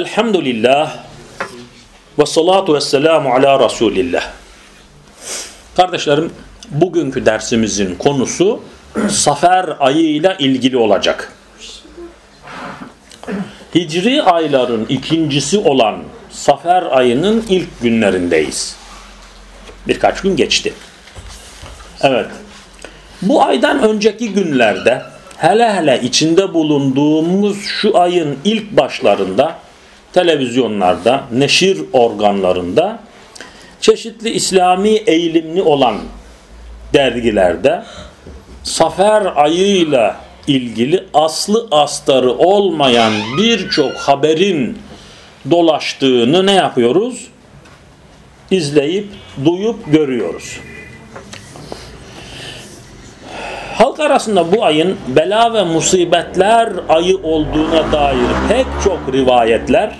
Elhamdülillah ve salatu ve selamu ala Resulillah. Kardeşlerim bugünkü dersimizin konusu Safer ayıyla ilgili olacak. Hicri ayların ikincisi olan Safer ayının ilk günlerindeyiz. Birkaç gün geçti. Evet. Bu aydan önceki günlerde hele hele içinde bulunduğumuz şu ayın ilk başlarında televizyonlarda, neşir organlarında çeşitli İslami eğilimli olan dergilerde Safer ayıyla ilgili aslı astarı olmayan birçok haberin dolaştığını ne yapıyoruz? İzleyip, duyup görüyoruz. Halk arasında bu ayın bela ve musibetler ayı olduğuna dair pek çok rivayetler,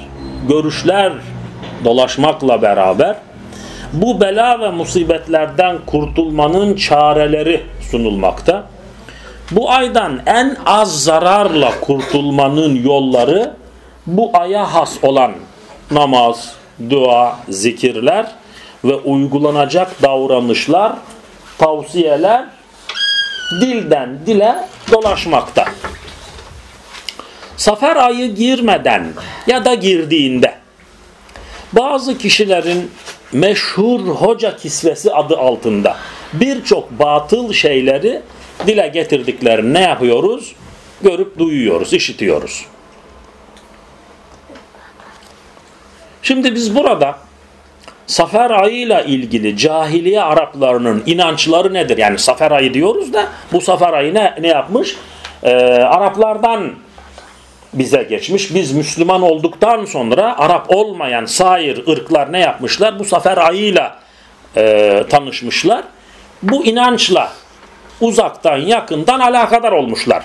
görüşler dolaşmakla beraber bu bela ve musibetlerden kurtulmanın çareleri sunulmakta. Bu aydan en az zararla kurtulmanın yolları bu aya has olan namaz, dua, zikirler ve uygulanacak davranışlar, tavsiyeler dilden dile dolaşmakta. Safer ayı girmeden ya da girdiğinde bazı kişilerin meşhur hoca kisvesi adı altında birçok batıl şeyleri dile getirdiklerini ne yapıyoruz? Görüp duyuyoruz, işitiyoruz. Şimdi biz burada Safer ayıyla ilgili cahiliye Araplarının inançları nedir? Yani Safer ayı diyoruz da bu Safer ayı ne, ne yapmış? Ee, Araplardan bize geçmiş. Biz Müslüman olduktan sonra Arap olmayan sair ırklar ne yapmışlar? Bu Safer ayıyla e, tanışmışlar. Bu inançla uzaktan yakından alakadar olmuşlar.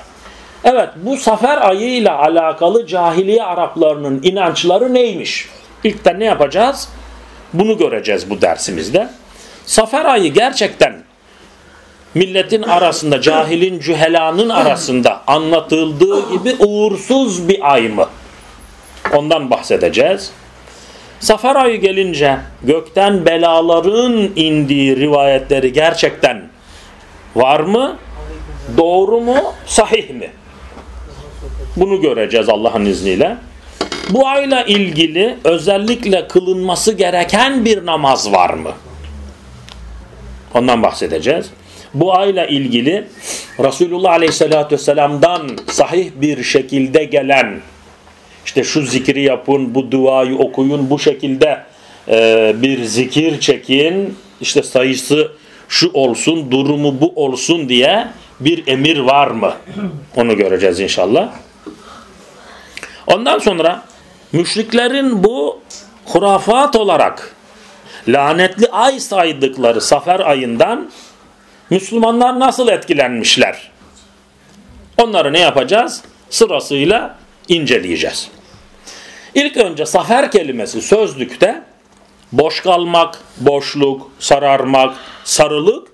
Evet bu Safer ayıyla alakalı cahiliye Araplarının inançları neymiş? İlkten ne yapacağız? Bunu göreceğiz bu dersimizde. Safer ayı gerçekten milletin arasında, cahilin, cühelanın arasında anlatıldığı gibi uğursuz bir ay mı? Ondan bahsedeceğiz. Safer ayı gelince gökten belaların indiği rivayetleri gerçekten var mı? Doğru mu? Sahih mi? Bunu göreceğiz Allah'ın izniyle. Bu ayla ilgili özellikle kılınması gereken bir namaz var mı? Ondan bahsedeceğiz. Bu ayla ilgili Resulullah Aleyhisselatü Vesselam'dan sahih bir şekilde gelen işte şu zikri yapın, bu duayı okuyun, bu şekilde e, bir zikir çekin, işte sayısı şu olsun, durumu bu olsun diye bir emir var mı? Onu göreceğiz inşallah. Ondan sonra müşriklerin bu hurafat olarak lanetli ay saydıkları Safer ayından Müslümanlar nasıl etkilenmişler? Onları ne yapacağız? Sırasıyla inceleyeceğiz. İlk önce safer kelimesi sözlükte boş kalmak, boşluk, sararmak, sarılık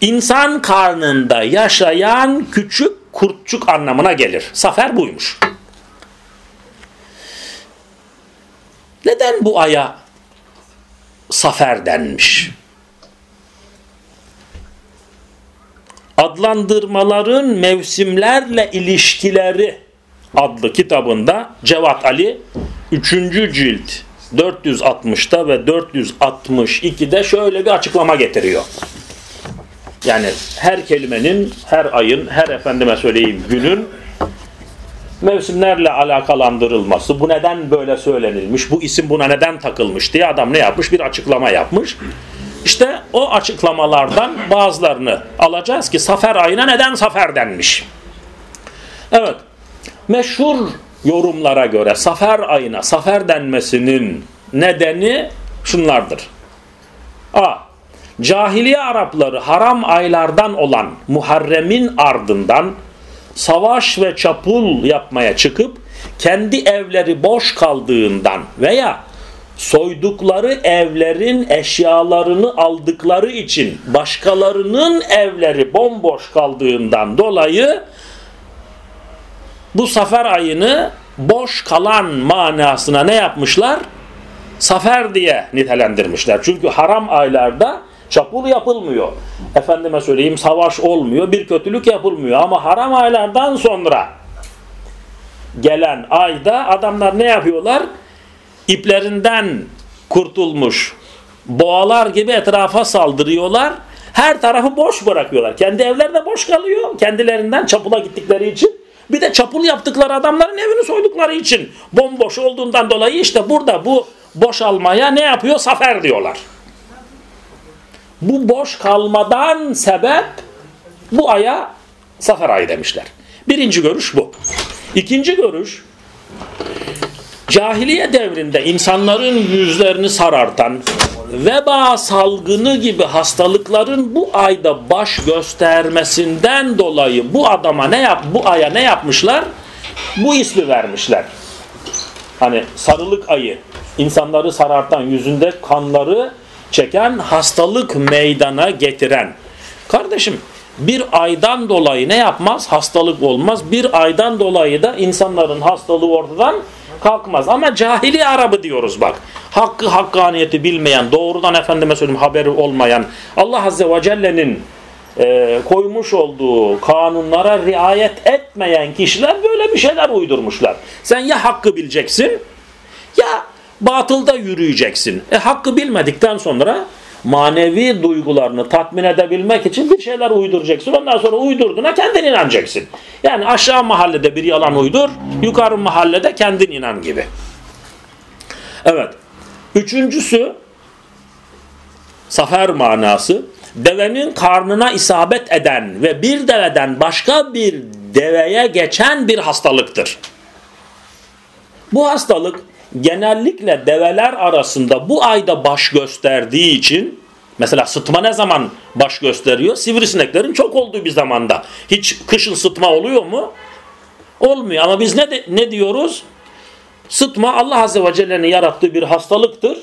insan karnında yaşayan küçük kurtçuk anlamına gelir. Safer buymuş. Neden bu aya safer denmiş? Adlandırmaların mevsimlerle ilişkileri adlı kitabında Cevat Ali 3. cilt 460'ta ve 462'de şöyle bir açıklama getiriyor. Yani her kelimenin, her ayın, her efendime söyleyeyim günün mevsimlerle alakalandırılması, bu neden böyle söylenilmiş, bu isim buna neden takılmış diye adam ne yapmış? Bir açıklama yapmış. İşte o açıklamalardan bazılarını alacağız ki Safer ayına neden Safer denmiş? Evet, meşhur yorumlara göre Safer ayına Safer denmesinin nedeni şunlardır. A. Cahiliye Arapları haram aylardan olan Muharrem'in ardından savaş ve çapul yapmaya çıkıp kendi evleri boş kaldığından veya soydukları evlerin eşyalarını aldıkları için başkalarının evleri bomboş kaldığından dolayı bu safer ayını boş kalan manasına ne yapmışlar? Safer diye nitelendirmişler. Çünkü haram aylarda çapul yapılmıyor. Efendime söyleyeyim savaş olmuyor, bir kötülük yapılmıyor. Ama haram aylardan sonra gelen ayda adamlar ne yapıyorlar? İplerinden kurtulmuş boğalar gibi etrafa saldırıyorlar. Her tarafı boş bırakıyorlar. Kendi evler de boş kalıyor. Kendilerinden çapula gittikleri için. Bir de çapul yaptıkları adamların evini soydukları için. Bomboş olduğundan dolayı işte burada bu boşalmaya ne yapıyor? Safer diyorlar. Bu boş kalmadan sebep bu aya safer ayı demişler. Birinci görüş bu. İkinci görüş cahiliye devrinde insanların yüzlerini sarartan veba salgını gibi hastalıkların bu ayda baş göstermesinden dolayı bu adama ne yap bu aya ne yapmışlar? Bu ismi vermişler. Hani sarılık ayı insanları sarartan yüzünde kanları çeken hastalık meydana getiren. Kardeşim bir aydan dolayı ne yapmaz? Hastalık olmaz. Bir aydan dolayı da insanların hastalığı ortadan kalkmaz. Ama cahili Arabı diyoruz bak. Hakkı hakkaniyeti bilmeyen, doğrudan efendime söyleyeyim haberi olmayan Allah Azze ve Celle'nin e, koymuş olduğu kanunlara riayet etmeyen kişiler böyle bir şeyler uydurmuşlar. Sen ya hakkı bileceksin ya batılda yürüyeceksin. E hakkı bilmedikten sonra manevi duygularını tatmin edebilmek için bir şeyler uyduracaksın. Ondan sonra uydurduğuna kendin inanacaksın. Yani aşağı mahallede bir yalan uydur, yukarı mahallede kendin inan gibi. Evet. Üçüncüsü safer manası devenin karnına isabet eden ve bir deveden başka bir deveye geçen bir hastalıktır. Bu hastalık genellikle develer arasında bu ayda baş gösterdiği için mesela sıtma ne zaman baş gösteriyor? Sivrisineklerin çok olduğu bir zamanda. Hiç kışın sıtma oluyor mu? Olmuyor ama biz ne, de, ne diyoruz? Sıtma Allah Azze ve Celle'nin yarattığı bir hastalıktır.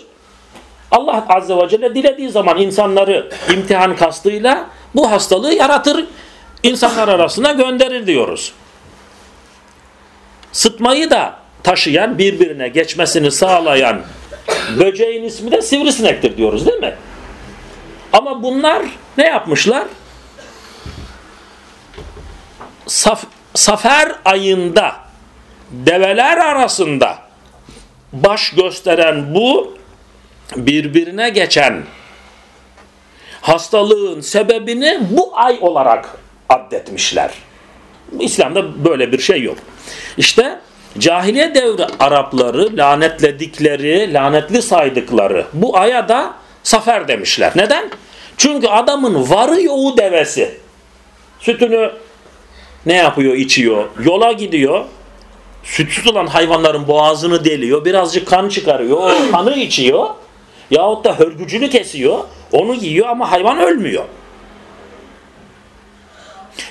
Allah Azze ve Celle dilediği zaman insanları imtihan kastıyla bu hastalığı yaratır, insanlar arasına gönderir diyoruz. Sıtmayı da taşıyan, birbirine geçmesini sağlayan böceğin ismi de sivrisinektir diyoruz değil mi? Ama bunlar ne yapmışlar? Saf, safer ayında develer arasında baş gösteren bu birbirine geçen hastalığın sebebini bu ay olarak addetmişler. İslam'da böyle bir şey yok. İşte Cahiliye devri Arapları lanetledikleri, lanetli saydıkları bu aya da safer demişler. Neden? Çünkü adamın varı yoğu devesi. Sütünü ne yapıyor? içiyor. Yola gidiyor. Sütsüz olan hayvanların boğazını deliyor. Birazcık kan çıkarıyor. O kanı içiyor. Yahut da hörgücünü kesiyor. Onu yiyor ama hayvan ölmüyor.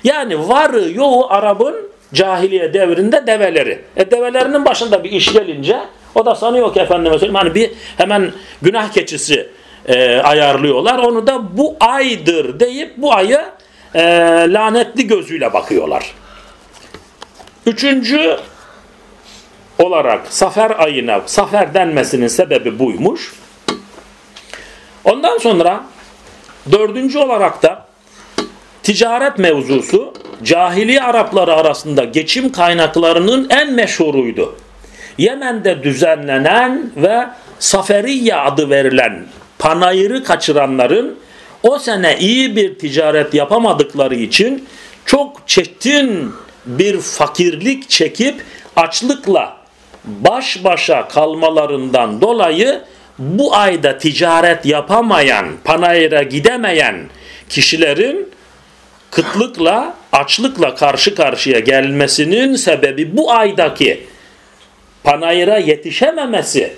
Yani varı yoğu Arap'ın cahiliye devrinde develeri. E develerinin başında bir iş gelince o da sanıyor ki efendime söyleyeyim hani bir hemen günah keçisi e, ayarlıyorlar. Onu da bu aydır deyip bu ayı e, lanetli gözüyle bakıyorlar. Üçüncü olarak safer ayına safer denmesinin sebebi buymuş. Ondan sonra dördüncü olarak da ticaret mevzusu cahiliye Arapları arasında geçim kaynaklarının en meşhuruydu. Yemen'de düzenlenen ve Saferiye adı verilen panayırı kaçıranların o sene iyi bir ticaret yapamadıkları için çok çetin bir fakirlik çekip açlıkla baş başa kalmalarından dolayı bu ayda ticaret yapamayan, panayıra gidemeyen kişilerin kıtlıkla, açlıkla karşı karşıya gelmesinin sebebi bu aydaki panayıra yetişememesi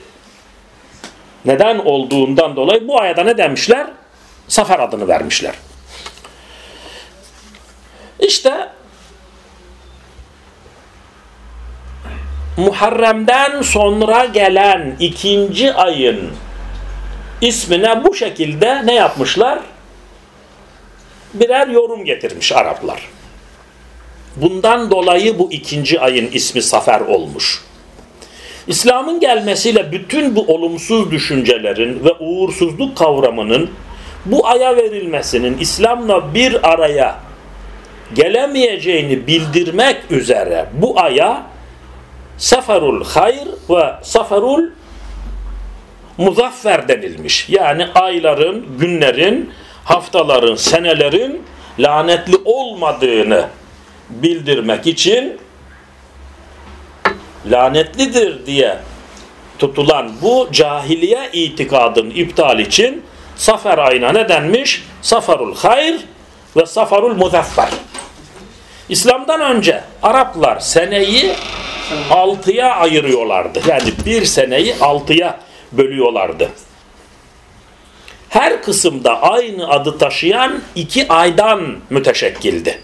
neden olduğundan dolayı bu ayda ne demişler? Safer adını vermişler. İşte Muharrem'den sonra gelen ikinci ayın ismine bu şekilde ne yapmışlar? Birer yorum getirmiş Araplar. Bundan dolayı bu ikinci ayın ismi Safer olmuş. İslam'ın gelmesiyle bütün bu olumsuz düşüncelerin ve uğursuzluk kavramının bu aya verilmesinin İslam'la bir araya gelemeyeceğini bildirmek üzere bu aya Seferul Hayr ve Seferul Muzaffer denilmiş. Yani ayların, günlerin, haftaların, senelerin lanetli olmadığını bildirmek için lanetlidir diye tutulan bu cahiliye itikadın iptal için Safer ayına ne denmiş? Safarul hayr ve safarul muzaffer. İslam'dan önce Araplar seneyi altıya ayırıyorlardı. Yani bir seneyi altıya bölüyorlardı. Her kısımda aynı adı taşıyan iki aydan müteşekkildi.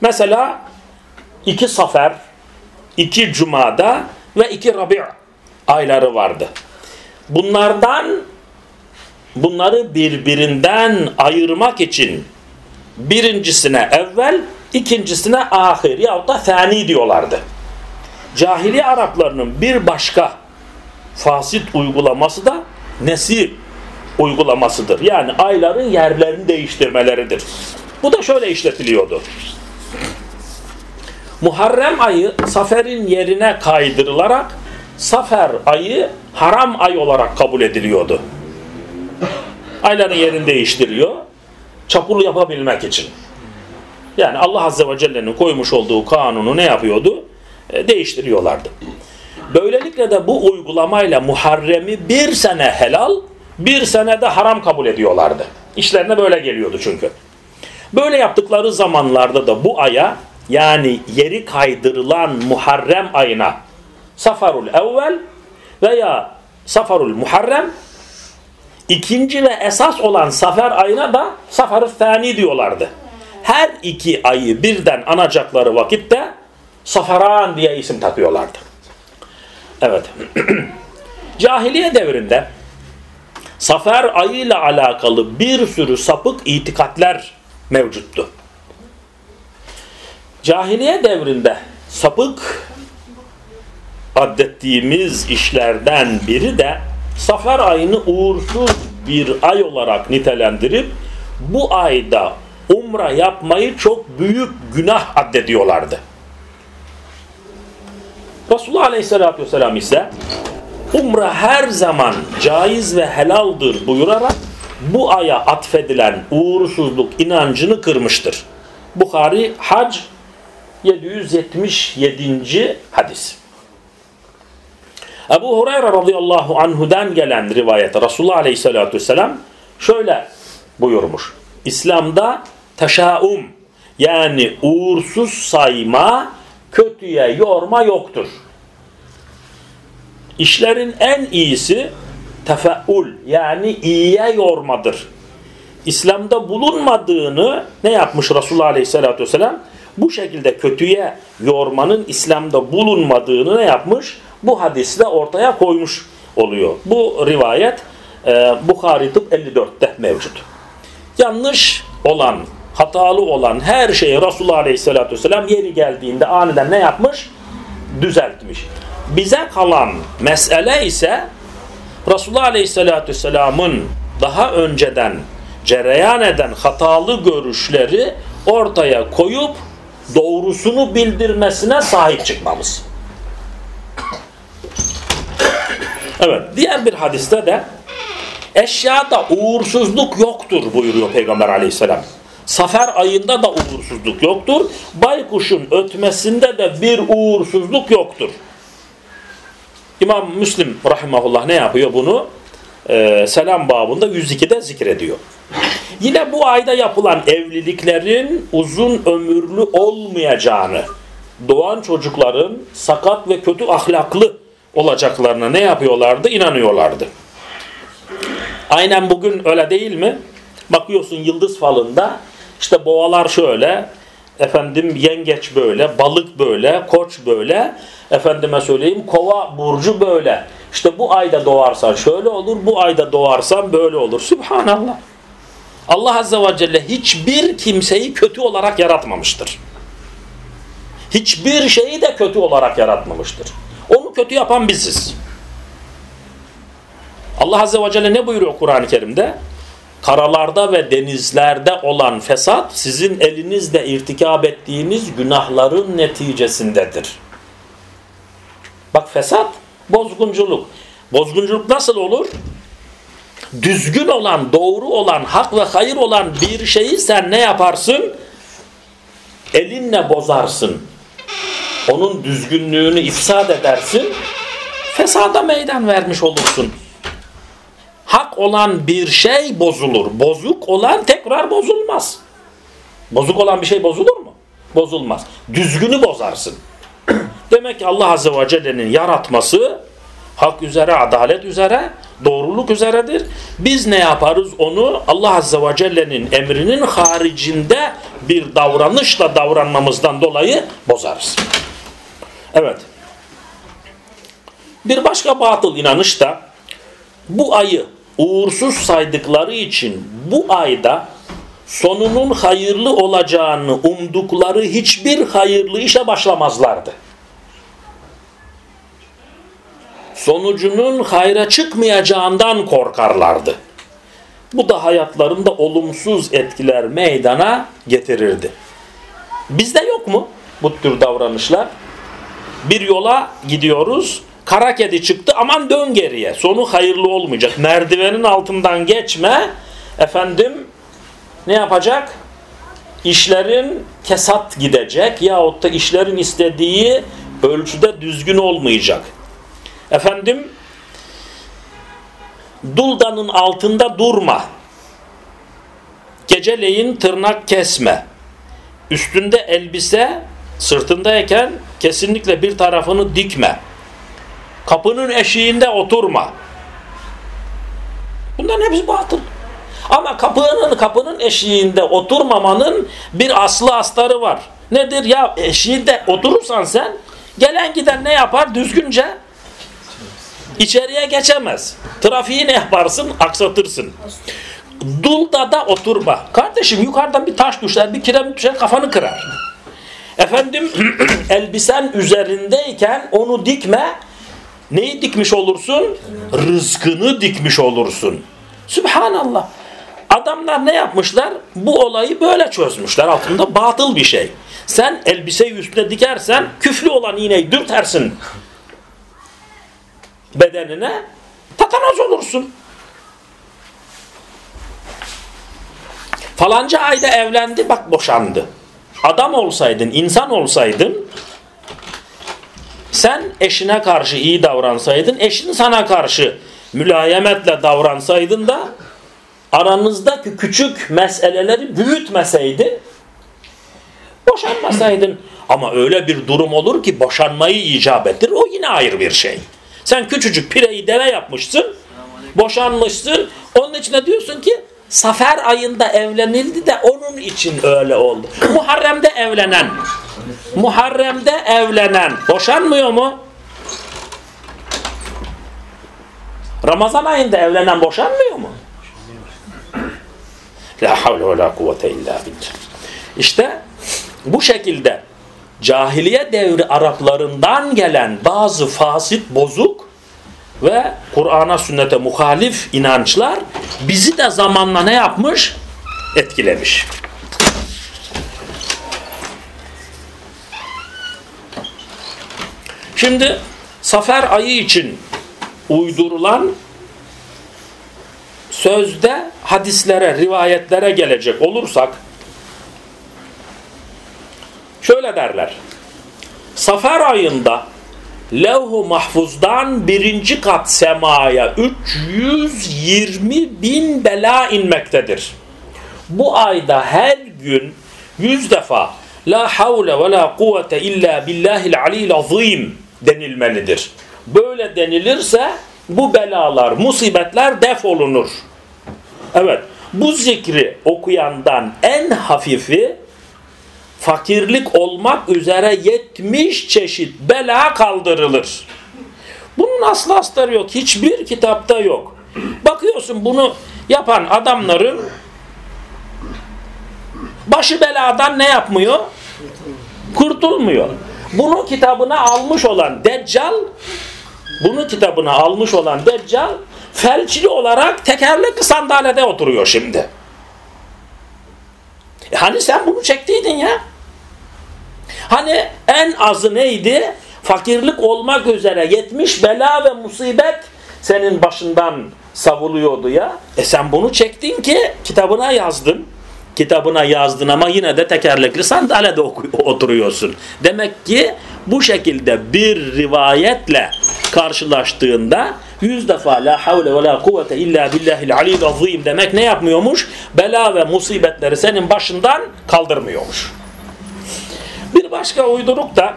Mesela iki safer, iki cumada ve iki rabi' ayları vardı. Bunlardan bunları birbirinden ayırmak için birincisine evvel, ikincisine ahir yahut da thani diyorlardı. Cahiliye Araplarının bir başka fasit uygulaması da nesir uygulamasıdır. Yani ayların yerlerini değiştirmeleridir. Bu da şöyle işletiliyordu. Muharrem ayı Safer'in yerine kaydırılarak Safer ayı haram ay olarak kabul ediliyordu. Ayların yerini değiştiriyor. Çapulu yapabilmek için. Yani Allah Azze ve Celle'nin koymuş olduğu kanunu ne yapıyordu? E, değiştiriyorlardı. Böylelikle de bu uygulamayla Muharrem'i bir sene helal, bir sene de haram kabul ediyorlardı. İşlerine böyle geliyordu çünkü. Böyle yaptıkları zamanlarda da bu aya yani yeri kaydırılan Muharrem ayına Safarul evvel veya Safarul Muharrem ikinci ve esas olan Safer ayına da Safarul Thani diyorlardı. Her iki ayı birden anacakları vakitte Safaran diye isim takıyorlardı. Evet. Cahiliye devrinde Safer ayıyla alakalı bir sürü sapık itikatler mevcuttu. Cahiliye devrinde sapık addettiğimiz işlerden biri de Safer ayını uğursuz bir ay olarak nitelendirip bu ayda umra yapmayı çok büyük günah addediyorlardı. Resulullah Aleyhisselatü Vesselam ise umra her zaman caiz ve helaldir buyurarak bu aya atfedilen uğursuzluk inancını kırmıştır. Bukhari Hac 777. hadis. Ebu Hureyre radıyallahu anhudan gelen rivayette Resulullah aleyhissalatü vesselam şöyle buyurmuş. İslam'da teşaum yani uğursuz sayma, kötüye yorma yoktur. İşlerin en iyisi tefeul yani iyiye yormadır. İslam'da bulunmadığını ne yapmış Resulullah Aleyhisselatü Vesselam? Bu şekilde kötüye yormanın İslam'da bulunmadığını ne yapmış? Bu hadisle ortaya koymuş oluyor. Bu rivayet e, Bukhari Tıp 54'te mevcut. Yanlış olan, hatalı olan her şeyi Resulullah Aleyhisselatü Vesselam yeri geldiğinde aniden ne yapmış? Düzeltmiş. Bize kalan mesele ise Resulullah Aleyhisselatü Vesselam'ın daha önceden cereyan eden hatalı görüşleri ortaya koyup doğrusunu bildirmesine sahip çıkmamız. Evet, diğer bir hadiste de eşyada uğursuzluk yoktur buyuruyor Peygamber aleyhisselam. Safer ayında da uğursuzluk yoktur. Baykuşun ötmesinde de bir uğursuzluk yoktur. İmam Müslim rahimahullah ne yapıyor bunu? Ee, selam babında 102'de zikrediyor. Yine bu ayda yapılan evliliklerin uzun ömürlü olmayacağını, doğan çocukların sakat ve kötü ahlaklı olacaklarına ne yapıyorlardı? İnanıyorlardı. Aynen bugün öyle değil mi? Bakıyorsun yıldız falında işte boğalar şöyle, efendim yengeç böyle, balık böyle, koç böyle, efendime söyleyeyim kova burcu böyle. İşte bu ayda doğarsan şöyle olur, bu ayda doğarsan böyle olur. Subhanallah. Allah Azze ve Celle hiçbir kimseyi kötü olarak yaratmamıştır. Hiçbir şeyi de kötü olarak yaratmamıştır. Onu kötü yapan biziz. Allah Azze ve Celle ne buyuruyor Kur'an-ı Kerim'de? Karalarda ve denizlerde olan fesat sizin elinizle irtikab ettiğiniz günahların neticesindedir. Bak fesat, bozgunculuk. Bozgunculuk nasıl olur? Düzgün olan, doğru olan, hak ve hayır olan bir şeyi sen ne yaparsın? Elinle bozarsın. Onun düzgünlüğünü ifsad edersin. Fesada meydan vermiş olursun. Hak olan bir şey bozulur. Bozuk olan tekrar bozulmaz. Bozuk olan bir şey bozulur mu? Bozulmaz. Düzgünü bozarsın. Demek ki Allah Azze ve Celle'nin yaratması hak üzere, adalet üzere, doğruluk üzeredir. Biz ne yaparız? Onu Allah Azze ve Celle'nin emrinin haricinde bir davranışla davranmamızdan dolayı bozarız. Evet. Bir başka batıl inanış da bu ayı uğursuz saydıkları için bu ayda sonunun hayırlı olacağını umdukları hiçbir hayırlı işe başlamazlardı. Sonucunun hayra çıkmayacağından korkarlardı. Bu da hayatlarında olumsuz etkiler meydana getirirdi. Bizde yok mu bu tür davranışlar? Bir yola gidiyoruz, kara kedi çıktı aman dön geriye. Sonu hayırlı olmayacak. Merdivenin altından geçme. Efendim ne yapacak? İşlerin kesat gidecek yahut da işlerin istediği ölçüde düzgün olmayacak. Efendim duldanın altında durma. Geceleyin tırnak kesme. Üstünde elbise sırtındayken kesinlikle bir tarafını dikme. Kapının eşiğinde oturma. Bunların hepsi batıl. Ama kapının kapının eşiğinde oturmamanın bir aslı astarı var. Nedir? Ya eşiğinde oturursan sen gelen giden ne yapar? Düzgünce içeriye geçemez. Trafiği ne yaparsın? Aksatırsın. Dulda da oturma. Kardeşim yukarıdan bir taş düşer, bir kiremit düşer kafanı kırar. Efendim elbisen üzerindeyken onu dikme. Neyi dikmiş olursun? Rızkını dikmiş olursun. Sübhanallah. Adamlar ne yapmışlar? Bu olayı böyle çözmüşler. Altında batıl bir şey. Sen elbiseyi üstüne dikersen küflü olan iğneyi dürtersin bedenine tatanoz olursun. Falanca ayda evlendi bak boşandı. Adam olsaydın, insan olsaydın sen eşine karşı iyi davransaydın, eşin sana karşı mülayemetle davransaydın da aranızdaki küçük meseleleri büyütmeseydi boşanmasaydın. Ama öyle bir durum olur ki boşanmayı icap ettir. O yine ayrı bir şey. Sen küçücük pireyi deve yapmışsın, boşanmışsın. Onun içine diyorsun ki Safer ayında evlenildi de onun için öyle oldu. Muharrem'de evlenen, Muharrem'de evlenen boşanmıyor mu? Ramazan ayında evlenen boşanmıyor mu? La havle ve la kuvvete illa billah. İşte bu şekilde cahiliye devri Araplarından gelen bazı fasit, bozuk ve Kur'an'a sünnete muhalif inançlar bizi de zamanla ne yapmış? Etkilemiş. Şimdi Safer ayı için uydurulan sözde hadislere, rivayetlere gelecek olursak şöyle derler. Safer ayında levh-u mahfuzdan birinci kat semaya 320 bin bela inmektedir. Bu ayda her gün yüz defa La havle ve la kuvvete illa billahil aliyil azim denilmelidir. Böyle denilirse bu belalar, musibetler defolunur. Evet, bu zikri okuyandan en hafifi fakirlik olmak üzere 70 çeşit bela kaldırılır. Bunun aslı astarı yok. Hiçbir kitapta yok. Bakıyorsun bunu yapan adamların başı beladan ne yapmıyor? Kurtulmuyor. Bunu kitabına almış olan Deccal bunu kitabına almış olan Deccal felçli olarak tekerlekli sandalyede oturuyor şimdi. E hani sen bunu çektiydin ya? Hani en azı neydi? Fakirlik olmak üzere 70 bela ve musibet senin başından savuluyordu ya. E sen bunu çektin ki kitabına yazdın. Kitabına yazdın ama yine de tekerlekli sandalyede oturuyorsun. Demek ki bu şekilde bir rivayetle karşılaştığında yüz defa la havle ve la kuvvete illa billahil aliyyil azim demek ne yapmıyormuş? Bela ve musibetleri senin başından kaldırmıyormuş. Bir başka uyduruk da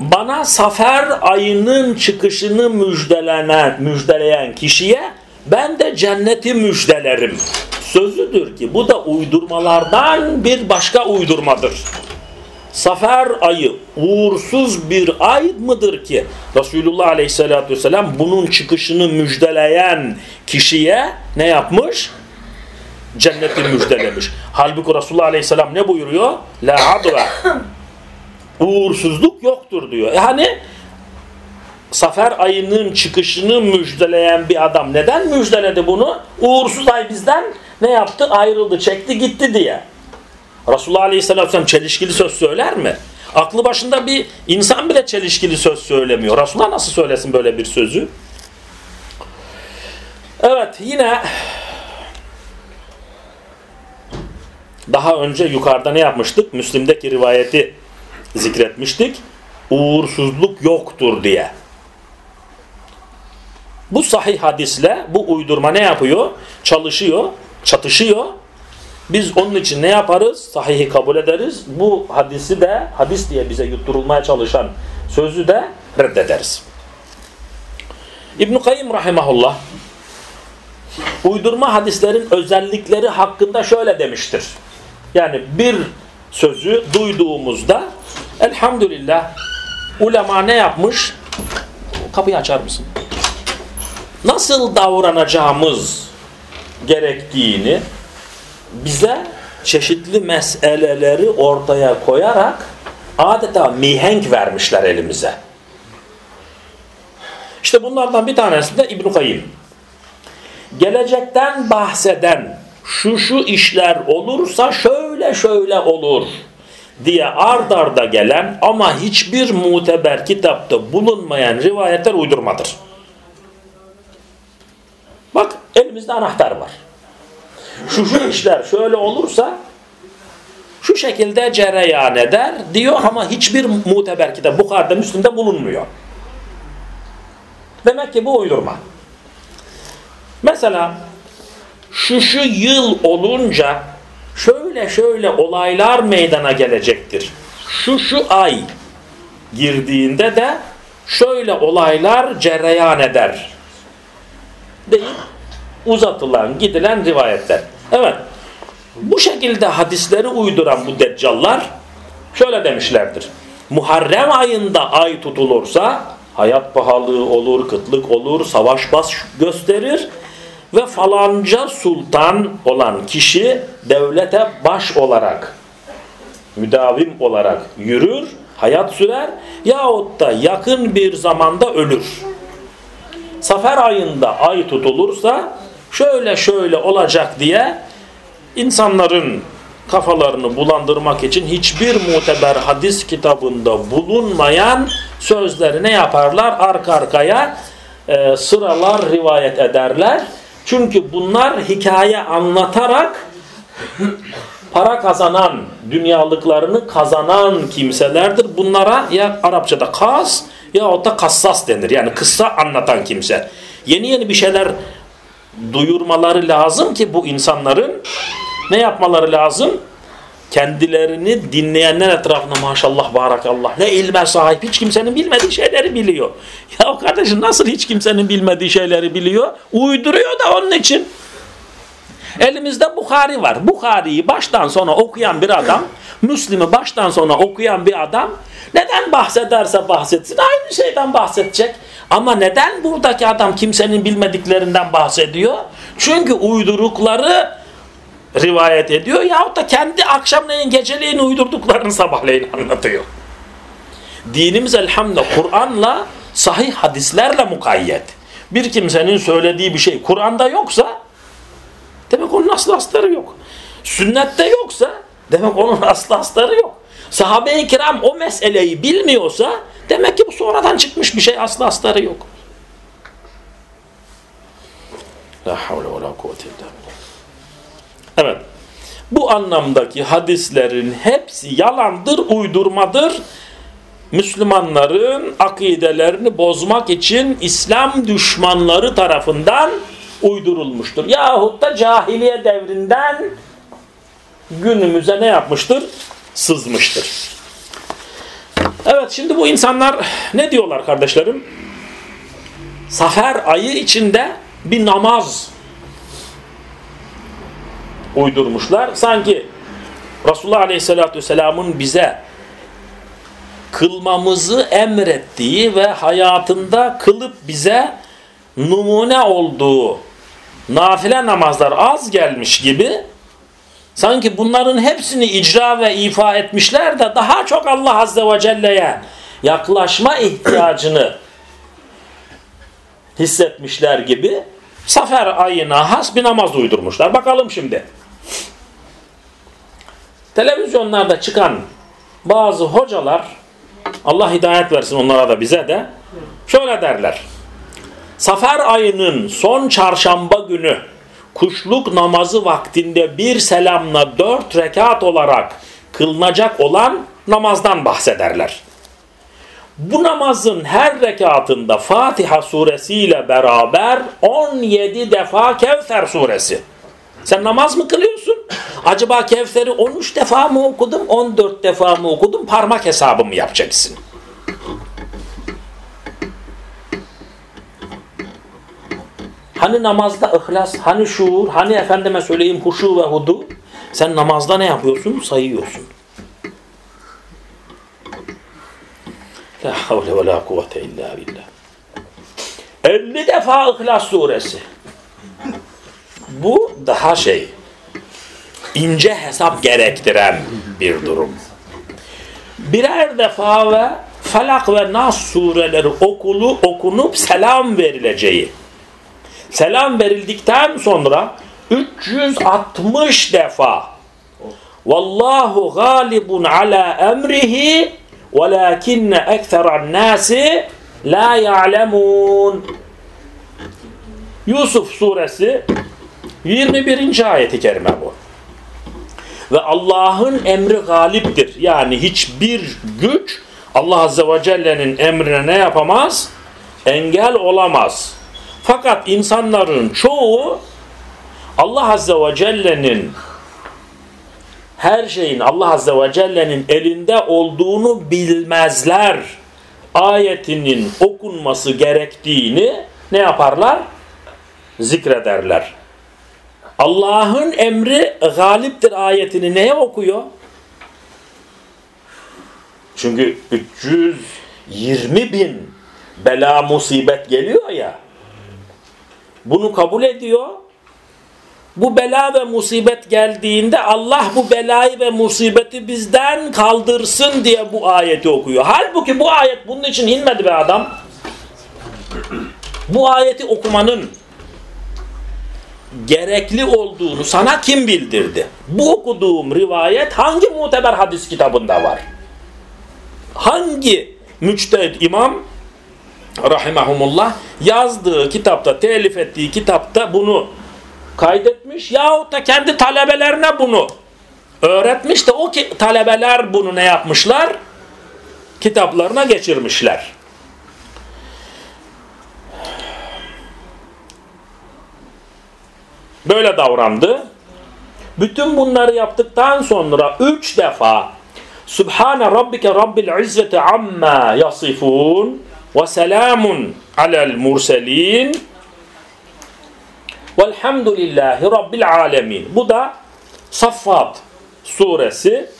bana safer ayının çıkışını müjdelenen, müjdeleyen kişiye ben de cenneti müjdelerim. Sözüdür ki bu da uydurmalardan bir başka uydurmadır. Safer ayı uğursuz bir ay mıdır ki Resulullah Aleyhisselatü Vesselam bunun çıkışını müjdeleyen kişiye ne yapmış? Cenneti müjdelemiş. Halbuki Resulullah Aleyhisselam ne buyuruyor? La adra uğursuzluk yoktur diyor. Yani Safer ayının çıkışını müjdeleyen bir adam neden müjdeledi bunu? Uğursuz ay bizden ne yaptı? Ayrıldı, çekti, gitti diye. Resulullah Aleyhisselatü Vesselam çelişkili söz söyler mi? Aklı başında bir insan bile çelişkili söz söylemiyor. Resulullah nasıl söylesin böyle bir sözü? Evet yine daha önce yukarıda ne yapmıştık? Müslim'deki rivayeti zikretmiştik. Uğursuzluk yoktur diye. Bu sahih hadisle bu uydurma ne yapıyor? Çalışıyor, çatışıyor. Biz onun için ne yaparız? Sahihi kabul ederiz. Bu hadisi de hadis diye bize yutturulmaya çalışan sözü de reddederiz. İbn-i Kayyum Rahimahullah uydurma hadislerin özellikleri hakkında şöyle demiştir. Yani bir sözü duyduğumuzda elhamdülillah ulema ne yapmış? Kapıyı açar mısın? Nasıl davranacağımız gerektiğini bize çeşitli meseleleri ortaya koyarak adeta mihenk vermişler elimize. İşte bunlardan bir tanesi de İbn-i Kayyim. Gelecekten bahseden şu şu işler olursa şöyle şöyle olur diye ard arda gelen ama hiçbir muteber kitapta bulunmayan rivayetler uydurmadır. Elimizde anahtar var. Şu şu işler şöyle olursa şu şekilde cereyan eder diyor ama hiçbir muteber kitap Bukhari'de Müslim'de bulunmuyor. Demek ki bu uydurma. Mesela şu şu yıl olunca şöyle şöyle olaylar meydana gelecektir. Şu şu ay girdiğinde de şöyle olaylar cereyan eder. Deyip uzatılan, gidilen rivayetler. Evet. Bu şekilde hadisleri uyduran bu deccallar şöyle demişlerdir. Muharrem ayında ay tutulursa hayat pahalılığı olur, kıtlık olur, savaş bas gösterir ve falanca sultan olan kişi devlete baş olarak müdavim olarak yürür, hayat sürer yahut da yakın bir zamanda ölür. Safer ayında ay tutulursa şöyle şöyle olacak diye insanların kafalarını bulandırmak için hiçbir muteber hadis kitabında bulunmayan sözleri ne yaparlar? Arka arkaya e, sıralar rivayet ederler çünkü bunlar hikaye anlatarak para kazanan, dünyalıklarını kazanan kimselerdir. Bunlara ya Arapçada kas ya da kassas denir. Yani kısa anlatan kimse. Yeni yeni bir şeyler duyurmaları lazım ki bu insanların ne yapmaları lazım? kendilerini dinleyenler etrafında maşallah barakallah ne ilme sahip hiç kimsenin bilmediği şeyleri biliyor. Ya kardeşim nasıl hiç kimsenin bilmediği şeyleri biliyor? Uyduruyor da onun için. Elimizde Bukhari var. Bukhari'yi baştan sona okuyan bir adam, Müslim'i baştan sona okuyan bir adam neden bahsederse bahsetsin aynı şeyden bahsedecek. Ama neden buradaki adam kimsenin bilmediklerinden bahsediyor? Çünkü uydurukları rivayet ediyor yahut da kendi akşamleyin geceleyin uydurduklarını sabahleyin anlatıyor. Dinimiz elhamdülillah Kur'an'la sahih hadislerle mukayyet. Bir kimsenin söylediği bir şey Kur'an'da yoksa demek onun aslı astarı yok. Sünnette yoksa demek onun aslı astarı yok. Sahabe-i kiram o meseleyi bilmiyorsa demek ki bu sonradan çıkmış bir şey aslı astarı yok. La havle ve la kuvvete illa Evet. Bu anlamdaki hadislerin hepsi yalandır, uydurmadır. Müslümanların akidelerini bozmak için İslam düşmanları tarafından uydurulmuştur. Yahut da cahiliye devrinden günümüze ne yapmıştır? Sızmıştır. Evet şimdi bu insanlar ne diyorlar kardeşlerim? Safer ayı içinde bir namaz uydurmuşlar. Sanki Resulullah Aleyhisselatü Vesselam'ın bize kılmamızı emrettiği ve hayatında kılıp bize numune olduğu nafile namazlar az gelmiş gibi sanki bunların hepsini icra ve ifa etmişler de daha çok Allah Azze ve Celle'ye yaklaşma ihtiyacını hissetmişler gibi Safer ayına has bir namaz uydurmuşlar. Bakalım şimdi. Televizyonlarda çıkan bazı hocalar Allah hidayet versin onlara da bize de şöyle derler. Safer ayının son çarşamba günü kuşluk namazı vaktinde bir selamla dört rekat olarak kılınacak olan namazdan bahsederler. Bu namazın her rekatında Fatiha suresiyle beraber 17 defa Kevser suresi. Sen namaz mı kılıyorsun? Acaba Kevser'i 13 defa mı okudum, 14 defa mı okudum? Parmak hesabı mı yapacaksın? Hani namazda ihlas, hani şuur, hani efendime söyleyeyim huşu ve hudu. Sen namazda ne yapıyorsun? Sayıyorsun. La havle ve la kuvvete illa billah. 50 defa İhlas suresi. Bu daha şey, ince hesap gerektiren bir durum. Birer defa ve Felak ve Nas sureleri okulu okunup selam verileceği. Selam verildikten sonra 360 defa Vallahu galibun ala emrihi velakinne ekseran nasi la ya'lemun Yusuf suresi 21. ayeti kerime bu. Ve Allah'ın emri galiptir. Yani hiçbir güç Allah Azze ve Celle'nin emrine ne yapamaz? Engel olamaz. Fakat insanların çoğu Allah Azze ve Celle'nin her şeyin Allah Azze ve Celle'nin elinde olduğunu bilmezler. Ayetinin okunması gerektiğini ne yaparlar? Zikrederler. Allah'ın emri galiptir ayetini neye okuyor? Çünkü 320 bin bela musibet geliyor ya. Bunu kabul ediyor bu bela ve musibet geldiğinde Allah bu belayı ve musibeti bizden kaldırsın diye bu ayeti okuyor. Halbuki bu ayet bunun için inmedi be adam. Bu ayeti okumanın gerekli olduğunu sana kim bildirdi? Bu okuduğum rivayet hangi muteber hadis kitabında var? Hangi müçtehid imam rahimahumullah yazdığı kitapta, telif ettiği kitapta bunu kaydetmiş yahut da kendi talebelerine bunu öğretmiş de o talebeler bunu ne yapmışlar? Kitaplarına geçirmişler. Böyle davrandı. Bütün bunları yaptıktan sonra üç defa Subhane Rabbike Rabbil İzzeti amma yasifun ve selamun alel murselin Velhamdülillahi Rabbil alemin. Bu da Saffat suresi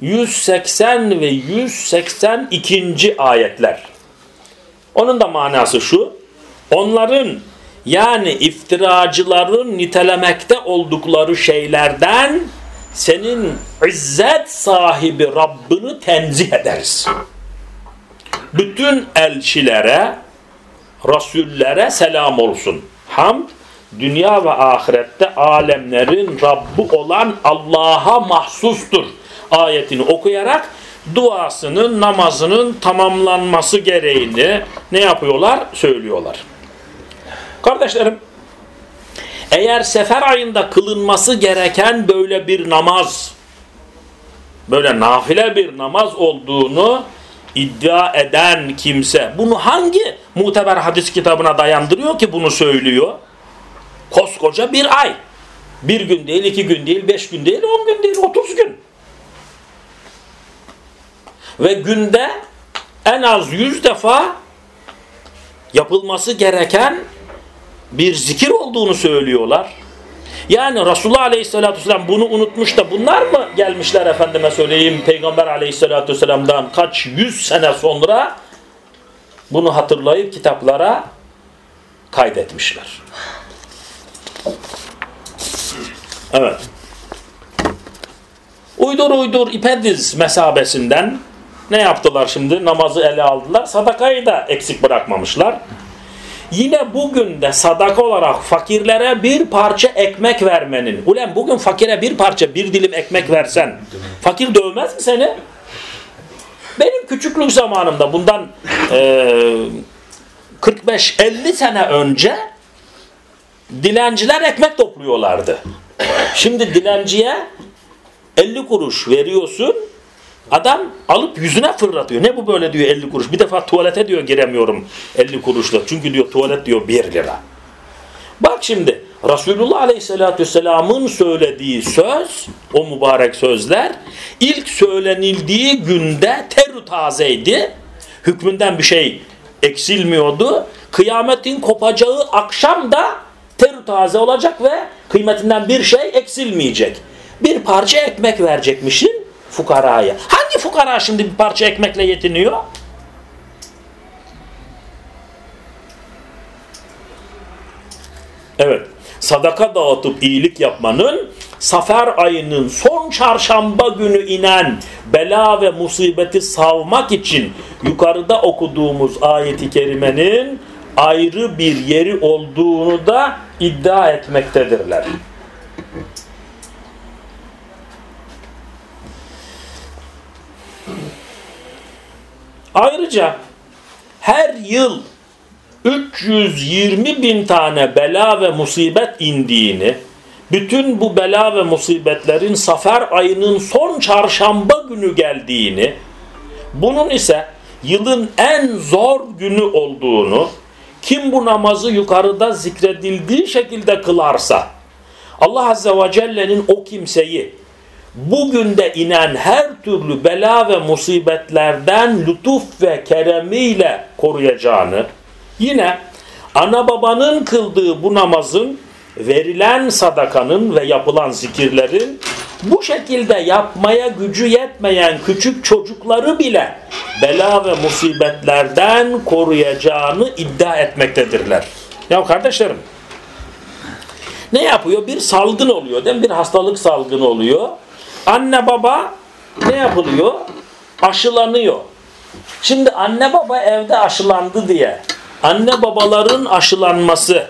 180 ve 182. ayetler. Onun da manası şu. Onların Yani iftiracıların nitelemekte oldukları şeylerden senin izzet sahibi Rabbini tenzih ederiz. Bütün elçilere, rasullere selam olsun. Hamd, dünya ve ahirette alemlerin Rabbi olan Allah'a mahsustur. Ayetini okuyarak duasının, namazının tamamlanması gereğini ne yapıyorlar? Söylüyorlar. Kardeşlerim, eğer sefer ayında kılınması gereken böyle bir namaz, böyle nafile bir namaz olduğunu iddia eden kimse, bunu hangi muteber hadis kitabına dayandırıyor ki bunu söylüyor? Koskoca bir ay. Bir gün değil, iki gün değil, beş gün değil, on gün değil, otuz gün. Ve günde en az yüz defa yapılması gereken bir zikir olduğunu söylüyorlar. Yani Resulullah Aleyhisselatü Vesselam bunu unutmuş da bunlar mı gelmişler efendime söyleyeyim Peygamber Aleyhisselatü Vesselam'dan kaç yüz sene sonra bunu hatırlayıp kitaplara kaydetmişler. Evet. Uydur uydur ipediz mesabesinden ne yaptılar şimdi? Namazı ele aldılar. Sadakayı da eksik bırakmamışlar. Yine bugün de sadaka olarak fakirlere bir parça ekmek vermenin. Ulan bugün fakire bir parça bir dilim ekmek versen fakir dövmez mi seni? Benim küçüklük zamanımda bundan e, 45-50 sene önce dilenciler ekmek topluyorlardı. Şimdi dilenciye 50 kuruş veriyorsun Adam alıp yüzüne fırlatıyor. Ne bu böyle diyor 50 kuruş. Bir defa tuvalete diyor giremiyorum 50 kuruşla. Çünkü diyor tuvalet diyor 1 lira. Bak şimdi Resulullah Aleyhisselatü Vesselam'ın söylediği söz, o mübarek sözler ilk söylenildiği günde terü tazeydi. Hükmünden bir şey eksilmiyordu. Kıyametin kopacağı akşam da terü taze olacak ve kıymetinden bir şey eksilmeyecek. Bir parça ekmek verecekmişsin fukaraya. Hangi fukara şimdi bir parça ekmekle yetiniyor? Evet. Sadaka dağıtıp iyilik yapmanın Safer ayının son çarşamba günü inen bela ve musibeti savmak için yukarıda okuduğumuz ayeti kerimenin ayrı bir yeri olduğunu da iddia etmektedirler. Ayrıca her yıl 320 bin tane bela ve musibet indiğini, bütün bu bela ve musibetlerin safer ayının son çarşamba günü geldiğini, bunun ise yılın en zor günü olduğunu, kim bu namazı yukarıda zikredildiği şekilde kılarsa, Allah Azze ve Celle'nin o kimseyi bugün de inen her türlü bela ve musibetlerden lütuf ve keremiyle koruyacağını, yine ana babanın kıldığı bu namazın, verilen sadakanın ve yapılan zikirlerin bu şekilde yapmaya gücü yetmeyen küçük çocukları bile bela ve musibetlerden koruyacağını iddia etmektedirler. Ya kardeşlerim, ne yapıyor? Bir salgın oluyor değil mi? Bir hastalık salgını oluyor. Anne baba ne yapılıyor? Aşılanıyor. Şimdi anne baba evde aşılandı diye anne babaların aşılanması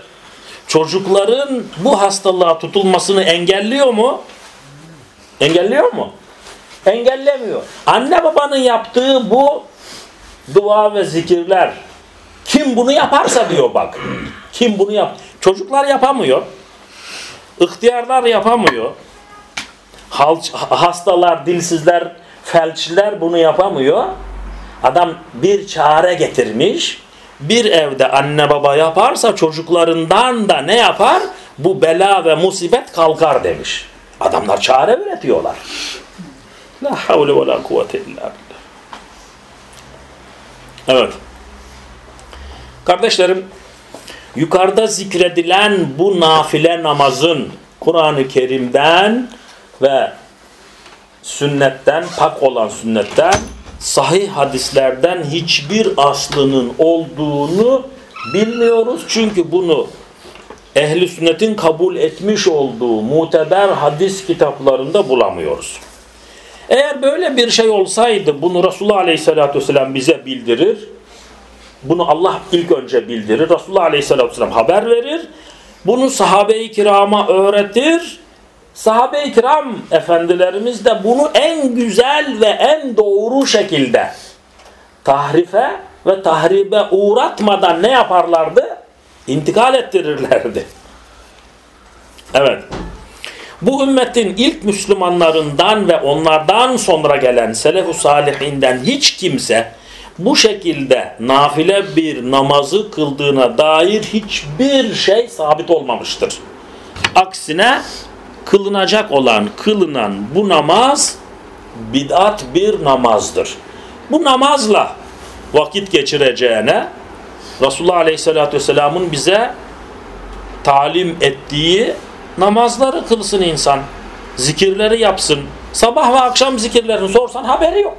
çocukların bu hastalığa tutulmasını engelliyor mu? Engelliyor mu? Engellemiyor. Anne babanın yaptığı bu dua ve zikirler kim bunu yaparsa diyor bak. Kim bunu yap? Çocuklar yapamıyor. İhtiyarlar yapamıyor hastalar, dilsizler, felçliler bunu yapamıyor. Adam bir çare getirmiş. Bir evde anne baba yaparsa çocuklarından da ne yapar? Bu bela ve musibet kalkar demiş. Adamlar çare üretiyorlar. La havle ve la kuvvete illa billah. Evet. Kardeşlerim, yukarıda zikredilen bu nafile namazın Kur'an-ı Kerim'den ve sünnetten, pak olan sünnetten, sahih hadislerden hiçbir aslının olduğunu bilmiyoruz. Çünkü bunu ehli sünnetin kabul etmiş olduğu muteber hadis kitaplarında bulamıyoruz. Eğer böyle bir şey olsaydı bunu Resulullah Aleyhisselatü Vesselam bize bildirir. Bunu Allah ilk önce bildirir. Resulullah Aleyhisselatü Vesselam haber verir. Bunu sahabe-i kirama öğretir. Sahabe-i kiram efendilerimiz de bunu en güzel ve en doğru şekilde tahrife ve tahribe uğratmadan ne yaparlardı? İntikal ettirirlerdi. Evet. Bu ümmetin ilk Müslümanlarından ve onlardan sonra gelen selef-u salihinden hiç kimse bu şekilde nafile bir namazı kıldığına dair hiçbir şey sabit olmamıştır. Aksine kılınacak olan, kılınan bu namaz bid'at bir namazdır. Bu namazla vakit geçireceğine Resulullah Aleyhisselatü Vesselam'ın bize talim ettiği namazları kılsın insan. Zikirleri yapsın. Sabah ve akşam zikirlerini sorsan haberi yok.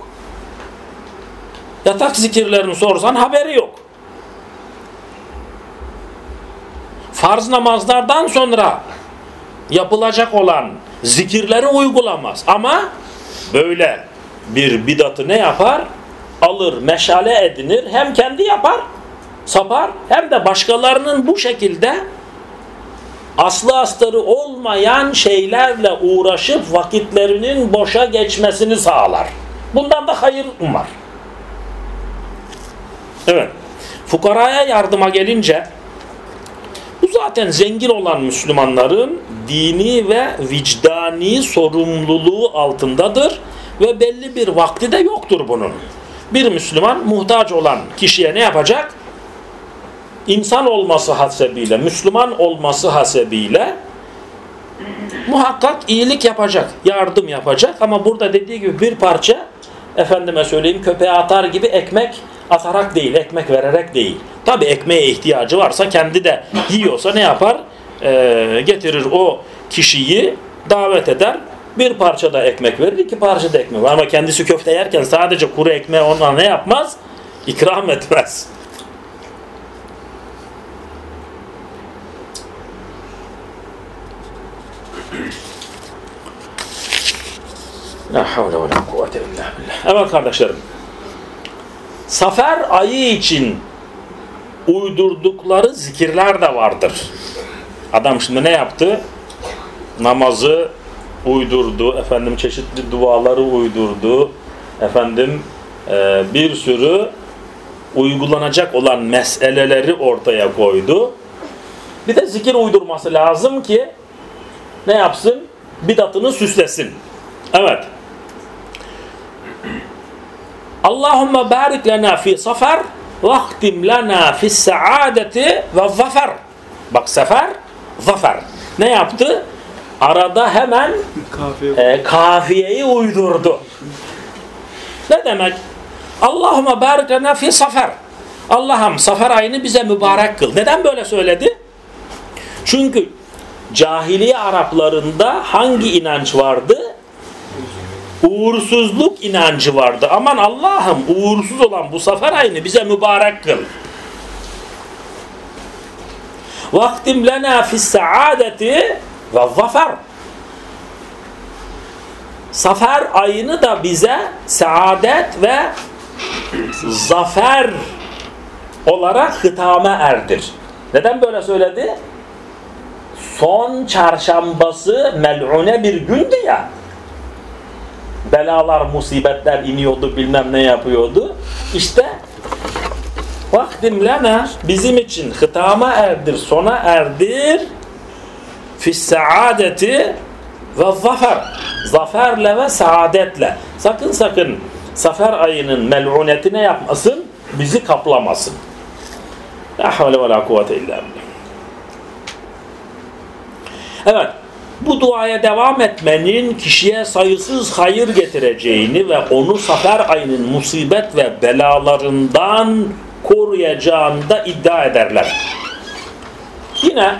Yatak zikirlerini sorsan haberi yok. Farz namazlardan sonra yapılacak olan zikirleri uygulamaz. Ama böyle bir bidatı ne yapar? Alır, meşale edinir. Hem kendi yapar, sapar hem de başkalarının bu şekilde aslı astarı olmayan şeylerle uğraşıp vakitlerinin boşa geçmesini sağlar. Bundan da hayır umar. Evet. Fukaraya yardıma gelince zaten zengin olan Müslümanların dini ve vicdani sorumluluğu altındadır ve belli bir vakti de yoktur bunun. Bir Müslüman muhtaç olan kişiye ne yapacak? İnsan olması hasebiyle, Müslüman olması hasebiyle muhakkak iyilik yapacak, yardım yapacak ama burada dediği gibi bir parça efendime söyleyeyim köpeğe atar gibi ekmek atarak değil, ekmek vererek değil. Tabi ekmeğe ihtiyacı varsa kendi de yiyorsa ne yapar? Ee, getirir o kişiyi davet eder. Bir parça da ekmek verir, iki parça da ekmek Ama kendisi köfte yerken sadece kuru ekmeği ona ne yapmaz? İkram etmez. La havle ve la kuvvete illa billah. Evet kardeşlerim. Safer ayı için uydurdukları zikirler de vardır. Adam şimdi ne yaptı? Namazı uydurdu, efendim çeşitli duaları uydurdu, efendim e, bir sürü uygulanacak olan meseleleri ortaya koydu. Bir de zikir uydurması lazım ki ne yapsın? Bidatını süslesin. Evet. Allahümme barik lena fi safer vaktim lena fi saadeti ve zafer. Bak sefer, zafer. Ne yaptı? Arada hemen e, kafiyeyi uydurdu. Ne demek? Allahümme barik lena fi safer. Allah'ım safer ayını bize mübarek kıl. Neden böyle söyledi? Çünkü cahiliye Araplarında hangi inanç vardı? Uğursuzluk inancı vardı. Aman Allah'ım uğursuz olan bu sefer ayını bize mübarek kıl. Vaktim lena fis saadeti ve zafer. Safer ayını da bize saadet ve zafer olarak hitame erdir. Neden böyle söyledi? Son çarşambası mel'une bir gündü ya belalar, musibetler iniyordu, bilmem ne yapıyordu. İşte vaktim lena bizim için hıtama erdir, sona erdir fis saadeti ve zafer. Zaferle ve saadetle. Sakın sakın zafer ayının mel'unetine yapmasın, bizi kaplamasın. La havle ve la kuvvete illa. Evet bu duaya devam etmenin kişiye sayısız hayır getireceğini ve onu safer ayının musibet ve belalarından koruyacağını da iddia ederler. Yine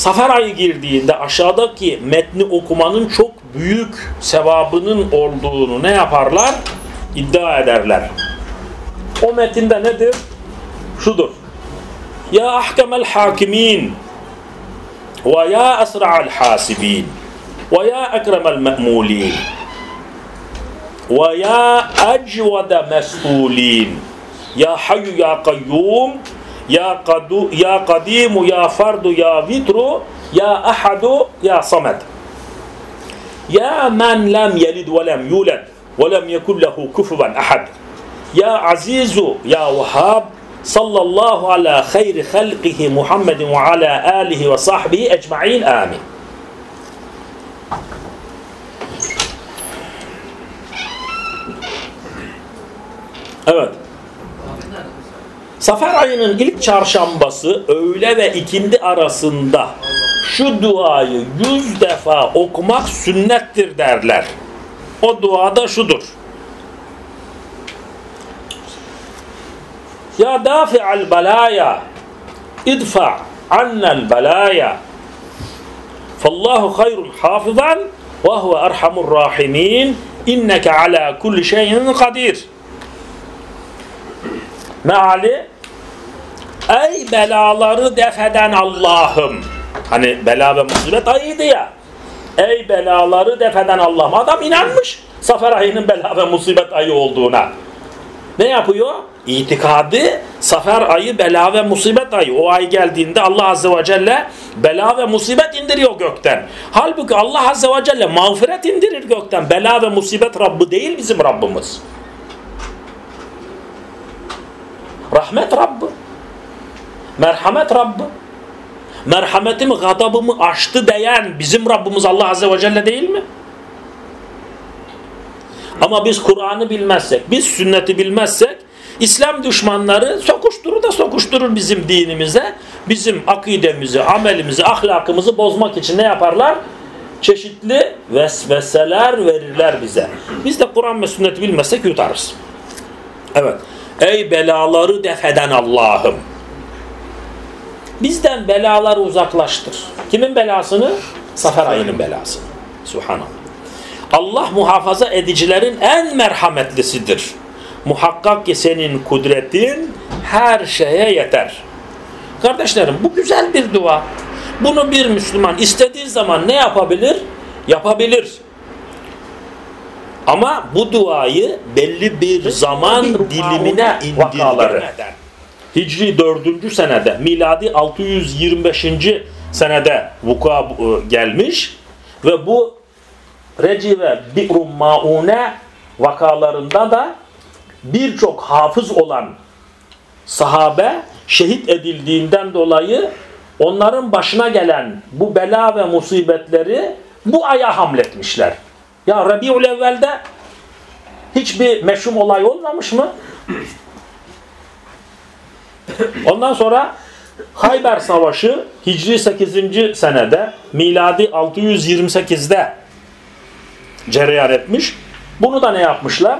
Safer ayı girdiğinde aşağıdaki metni okumanın çok büyük sevabının olduğunu ne yaparlar? İddia ederler. O metinde nedir? Şudur. Ya ahkemel hakimin ويا أسرع الحاسبين ويا أكرم المأمولين ويا أجود مسؤولين. يا حي يا قيوم يا, قدو يا قديم يا فرد يا وتر يا أحد يا صمد. يا من لم يلد ولم يولد ولم يكن له كفوا أحد. يا عزيز يا وهاب sallallahu ala hayri halqihi Muhammedin ve ala alihi ve sahbihi ecma'in amin. Evet. Safer ayının ilk çarşambası öğle ve ikindi arasında şu duayı yüz defa okumak sünnettir derler. O duada şudur. Ya dafi'al balaya idfa annal balaya. Fallahu hayrun hafizan ve huve erhamur rahimin. İnneke ala kulli şeyin kadir. Meali ey belaları defeden Allah'ım. Hani bela ve musibet ayıydı ya. Ey belaları defeden Allah'ım. Adam inanmış Safer ayının bela ve musibet ayı olduğuna. Ne yapıyor? İtikadı Safer ayı bela ve musibet ayı. O ay geldiğinde Allah Azze ve Celle bela ve musibet indiriyor gökten. Halbuki Allah Azze ve Celle mağfiret indirir gökten. Bela ve musibet Rabbi değil bizim Rabbimiz. Rahmet Rabbi. Merhamet Rabbi. Merhametimi, gadabımı aştı diyen bizim Rabbimiz Allah Azze ve Celle değil mi? Ama biz Kur'an'ı bilmezsek, biz sünneti bilmezsek İslam düşmanları sokuşturur da sokuşturur bizim dinimize, bizim akidemizi, amelimizi, ahlakımızı bozmak için ne yaparlar? Çeşitli vesveseler verirler bize. Biz de Kur'an ve sünneti bilmezsek yutarız. Evet. Ey belaları defeden Allah'ım. Bizden belaları uzaklaştır. Kimin belasını? Safer ayının belasını. Subhanallah. Allah muhafaza edicilerin en merhametlisidir. Muhakkak ki senin kudretin her şeye yeter. Kardeşlerim bu güzel bir dua. Bunu bir Müslüman istediği zaman ne yapabilir? Yapabilir. Ama bu duayı belli bir zaman dilimine vakaları. Hicri 4. senede, miladi 625. senede vuku'a gelmiş ve bu Recive Bi'rum Maune vakalarında da birçok hafız olan sahabe şehit edildiğinden dolayı onların başına gelen bu bela ve musibetleri bu aya hamletmişler. Ya Rabi'ül evvelde hiçbir meşhum olay olmamış mı? Ondan sonra Hayber Savaşı Hicri 8. senede miladi 628'de cereyan etmiş. Bunu da ne yapmışlar?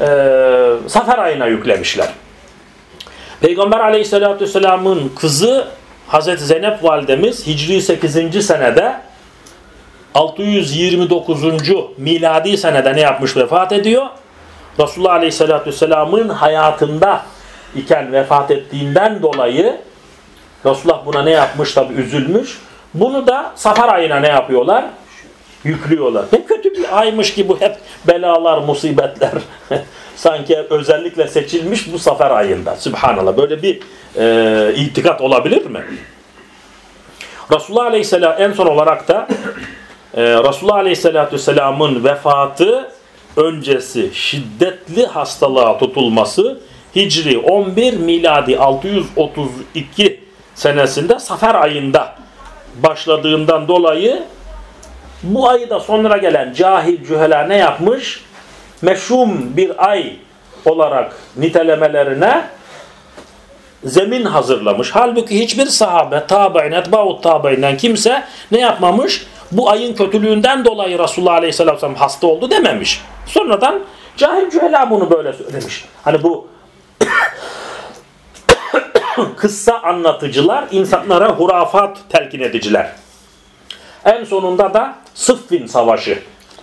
Ee, Safer ayına yüklemişler. Peygamber aleyhissalatü vesselamın kızı Hazreti Zeynep validemiz Hicri 8. senede 629. miladi senede ne yapmış vefat ediyor? Resulullah aleyhissalatü vesselamın hayatında iken vefat ettiğinden dolayı Resulullah buna ne yapmış tabi üzülmüş. Bunu da Safar ayına ne yapıyorlar? Yüklüyorlar. Ne kötü bir aymış ki bu hep belalar, musibetler. Sanki özellikle seçilmiş bu Safar ayında. Sübhanallah. Böyle bir e, itikat olabilir mi? Resulullah Aleyhisselam en son olarak da e, Resulullah Aleyhisselatü Vesselam'ın vefatı öncesi şiddetli hastalığa tutulması Hicri 11 miladi 632 senesinde Safer ayında başladığından dolayı bu ayı da sonra gelen cahil cühela ne yapmış? Meşhum bir ay olarak nitelemelerine zemin hazırlamış. Halbuki hiçbir sahabe, tabi'in, etba'ut tabi'inden kimse ne yapmamış? Bu ayın kötülüğünden dolayı Resulullah Aleyhisselam hasta oldu dememiş. Sonradan cahil cühela bunu böyle söylemiş. Hani bu kıssa anlatıcılar insanlara hurafat telkin ediciler. En sonunda da Sıffin Savaşı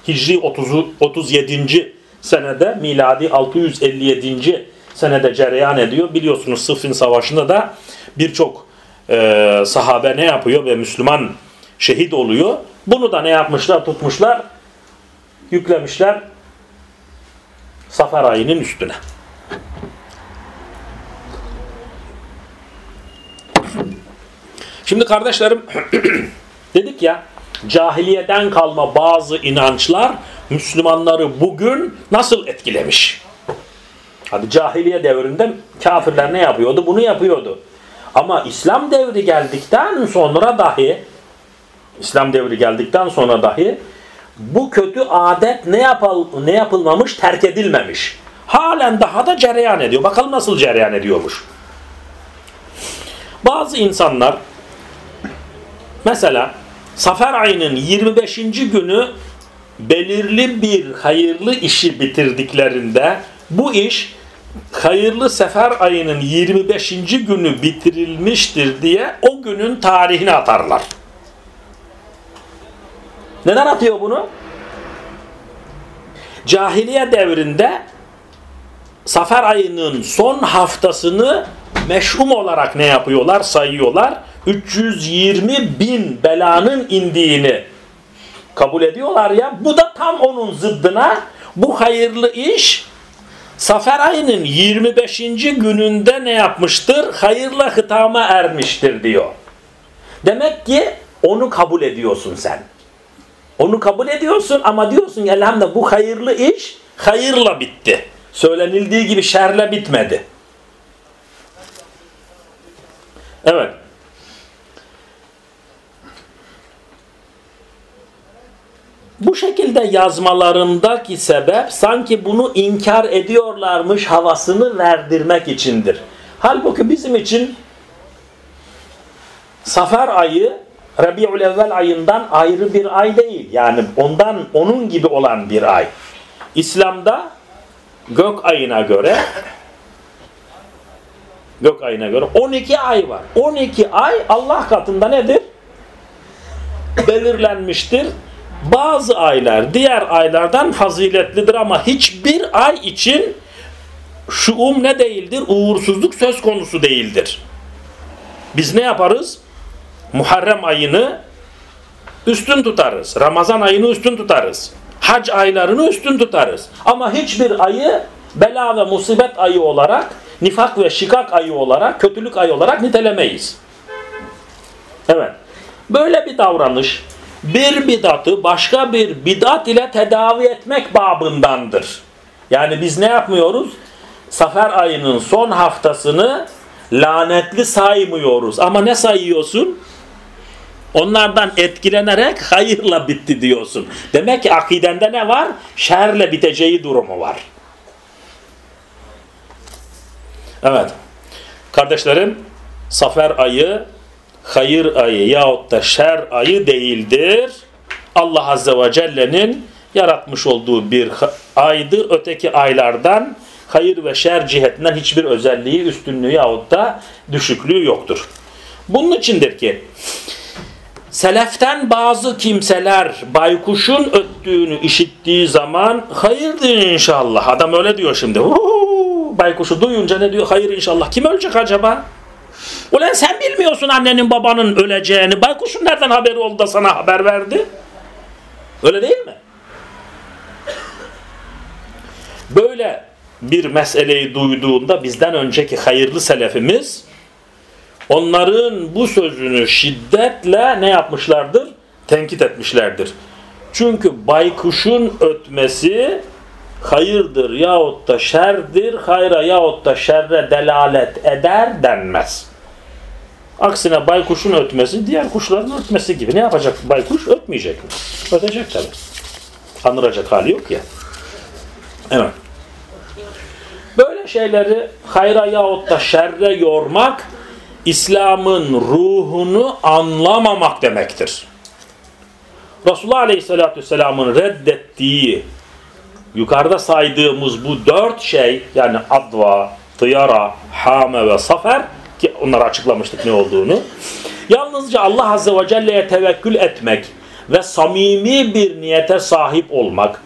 Hicri 30, 37. senede miladi 657. senede cereyan ediyor. Biliyorsunuz Sıffin Savaşı'nda da birçok e, sahabe ne yapıyor ve Müslüman şehit oluyor. Bunu da ne yapmışlar? Tutmuşlar, yüklemişler Safer ayının üstüne. Şimdi kardeşlerim dedik ya cahiliyeden kalma bazı inançlar Müslümanları bugün nasıl etkilemiş? Hadi cahiliye devrinde kafirler ne yapıyordu? Bunu yapıyordu. Ama İslam devri geldikten sonra dahi İslam devri geldikten sonra dahi bu kötü adet ne, yapıl ne yapılmamış? Terk edilmemiş. Halen daha da cereyan ediyor. Bakalım nasıl cereyan ediyormuş. Bazı insanlar mesela Safer ayının 25. günü belirli bir hayırlı işi bitirdiklerinde bu iş hayırlı sefer ayının 25. günü bitirilmiştir diye o günün tarihini atarlar. Neden atıyor bunu? Cahiliye devrinde Safer ayının son haftasını meşhum olarak ne yapıyorlar? Sayıyorlar. 320 bin belanın indiğini kabul ediyorlar ya. Bu da tam onun zıddına bu hayırlı iş Safer ayının 25. gününde ne yapmıştır? Hayırla hıtama ermiştir diyor. Demek ki onu kabul ediyorsun sen. Onu kabul ediyorsun ama diyorsun ki elhamdülillah bu hayırlı iş hayırla bitti. Söylenildiği gibi şerle bitmedi. Evet. Bu şekilde yazmalarındaki sebep sanki bunu inkar ediyorlarmış havasını verdirmek içindir. Halbuki bizim için Safer ayı Rabiul Evvel ayından ayrı bir ay değil. Yani ondan onun gibi olan bir ay. İslam'da gök ayına göre gök ayına göre 12 ay var. 12 ay Allah katında nedir? Belirlenmiştir. Bazı aylar diğer aylardan faziletlidir ama hiçbir ay için şuum ne değildir? Uğursuzluk söz konusu değildir. Biz ne yaparız? Muharrem ayını üstün tutarız. Ramazan ayını üstün tutarız. Hac aylarını üstün tutarız. Ama hiçbir ayı bela ve musibet ayı olarak, nifak ve şikak ayı olarak, kötülük ayı olarak nitelemeyiz. Evet. Böyle bir davranış bir bidatı başka bir bidat ile tedavi etmek babındandır. Yani biz ne yapmıyoruz? Safer ayının son haftasını lanetli saymıyoruz. Ama ne sayıyorsun? Onlardan etkilenerek hayırla bitti diyorsun. Demek ki akidende ne var? Şerle biteceği durumu var. Evet. Kardeşlerim, Safer ayı hayır ayı yahut da şer ayı değildir. Allah Azze ve Celle'nin yaratmış olduğu bir aydır. Öteki aylardan hayır ve şer cihetinden hiçbir özelliği, üstünlüğü yahut da düşüklüğü yoktur. Bunun içindir ki Seleften bazı kimseler baykuşun öttüğünü işittiği zaman hayırdır inşallah. Adam öyle diyor şimdi. Uuu, baykuşu duyunca ne diyor? Hayır inşallah. Kim ölecek acaba? Ulan sen bilmiyorsun annenin babanın öleceğini. Baykuşun nereden haberi oldu da sana haber verdi? Öyle değil mi? Böyle bir meseleyi duyduğunda bizden önceki hayırlı selefimiz onların bu sözünü şiddetle ne yapmışlardır? Tenkit etmişlerdir. Çünkü baykuşun ötmesi hayırdır yahut da şerdir, hayra yahut da şerre delalet eder denmez. Aksine baykuşun ötmesi diğer kuşların ötmesi gibi. Ne yapacak baykuş? Ötmeyecek mi? Ötecek tabi. Anıracak hali yok ya. Evet. Böyle şeyleri hayra yahut da şerre yormak İslam'ın ruhunu anlamamak demektir. Resulullah Aleyhisselatü Vesselam'ın reddettiği yukarıda saydığımız bu dört şey yani adva, tıyara, hame ve safer ki onları açıklamıştık ne olduğunu. Yalnızca Allah Azze ve Celle'ye tevekkül etmek ve samimi bir niyete sahip olmak,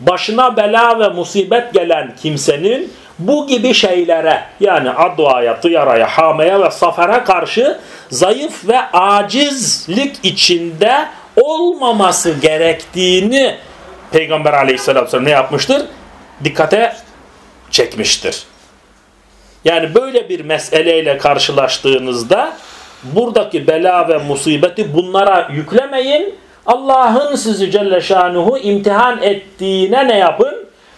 başına bela ve musibet gelen kimsenin bu gibi şeylere yani advaya, tıyaraya, hameye ve safara karşı zayıf ve acizlik içinde olmaması gerektiğini Peygamber aleyhisselatü vesselam ne yapmıştır? Dikkate çekmiştir. Yani böyle bir meseleyle karşılaştığınızda buradaki bela ve musibeti bunlara yüklemeyin. Allah'ın sizi Celle Şanuhu imtihan ettiğine ne yapın?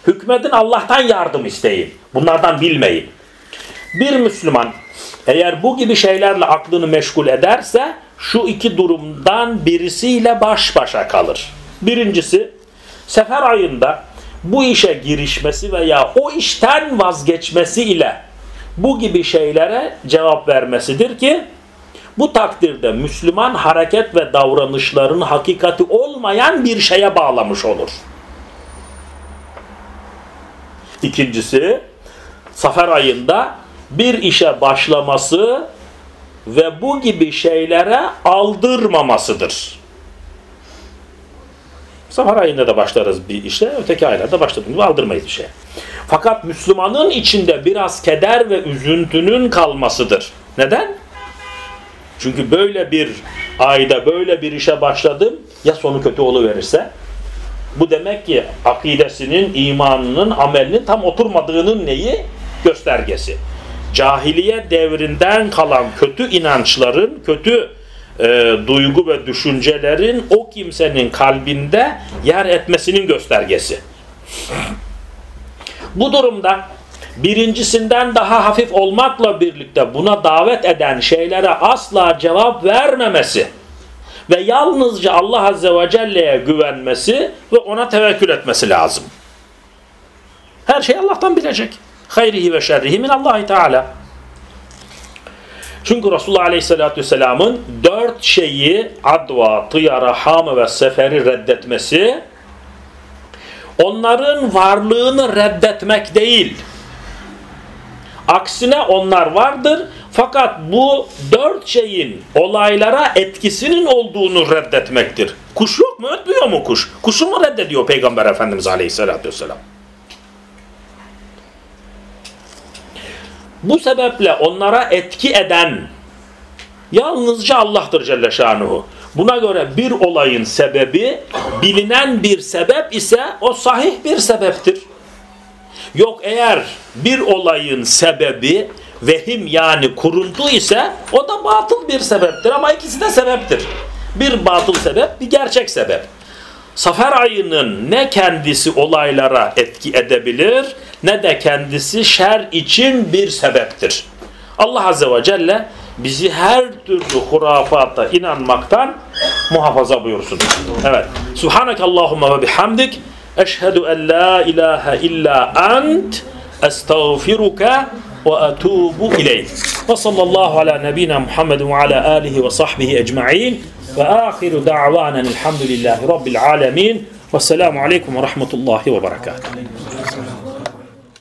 Hükmedin Allah'tan yardım isteyin. Bunlardan bilmeyin. Bir Müslüman eğer bu gibi şeylerle aklını meşgul ederse şu iki durumdan birisiyle baş başa kalır. Birincisi sefer ayında bu işe girişmesi veya o işten vazgeçmesi ile bu gibi şeylere cevap vermesidir ki bu takdirde Müslüman hareket ve davranışların hakikati olmayan bir şeye bağlamış olur. İkincisi, Safer ayında bir işe başlaması ve bu gibi şeylere aldırmamasıdır. Safar ayında da başlarız bir işe, öteki aylarda başladığımızda aldırmayız bir şey. Fakat Müslümanın içinde biraz keder ve üzüntünün kalmasıdır. Neden? Çünkü böyle bir ayda böyle bir işe başladım ya sonu kötü verirse bu demek ki akidesinin, imanının, amelinin tam oturmadığının neyi? Göstergesi. Cahiliye devrinden kalan kötü inançların, kötü e, duygu ve düşüncelerin o kimsenin kalbinde yer etmesinin göstergesi. Bu durumda birincisinden daha hafif olmakla birlikte buna davet eden şeylere asla cevap vermemesi ve yalnızca Allah Azze ve Celle'ye güvenmesi ve ona tevekkül etmesi lazım. Her şey Allah'tan bilecek. Hayrihi ve şerrihi min Allahi Teala. Çünkü Resulullah Aleyhisselatü Vesselam'ın dört şeyi adva, tıyara, ham ve seferi reddetmesi onların varlığını reddetmek değil. Aksine onlar vardır fakat bu dört şeyin olaylara etkisinin olduğunu reddetmektir. Kuş yok mu? Ötmüyor mu kuş? Kuşu mu reddediyor Peygamber Efendimiz Aleyhisselatü Vesselam? Bu sebeple onlara etki eden yalnızca Allah'tır Celle Şanuhu. Buna göre bir olayın sebebi bilinen bir sebep ise o sahih bir sebeptir. Yok eğer bir olayın sebebi vehim yani kuruntu ise o da batıl bir sebeptir ama ikisi de sebeptir. Bir batıl sebep bir gerçek sebep. Safer ayının ne kendisi olaylara etki edebilir ne de kendisi şer için bir sebeptir. Allah Azze ve Celle bizi her türlü hurafata inanmaktan muhafaza buyursun. Evet. Subhanak Allahumma ve bihamdik. Eşhedü en la ilahe illa ent. Estağfiruka ve etubu ileyk. Ve sallallahu ala nebina Muhammed ve ala alihi ve sahbihi ecma'in. Ve ahiru da'vanen elhamdülillahi rabbil alemin. Vesselamu aleyküm ve rahmetullahi ve berekatuhu.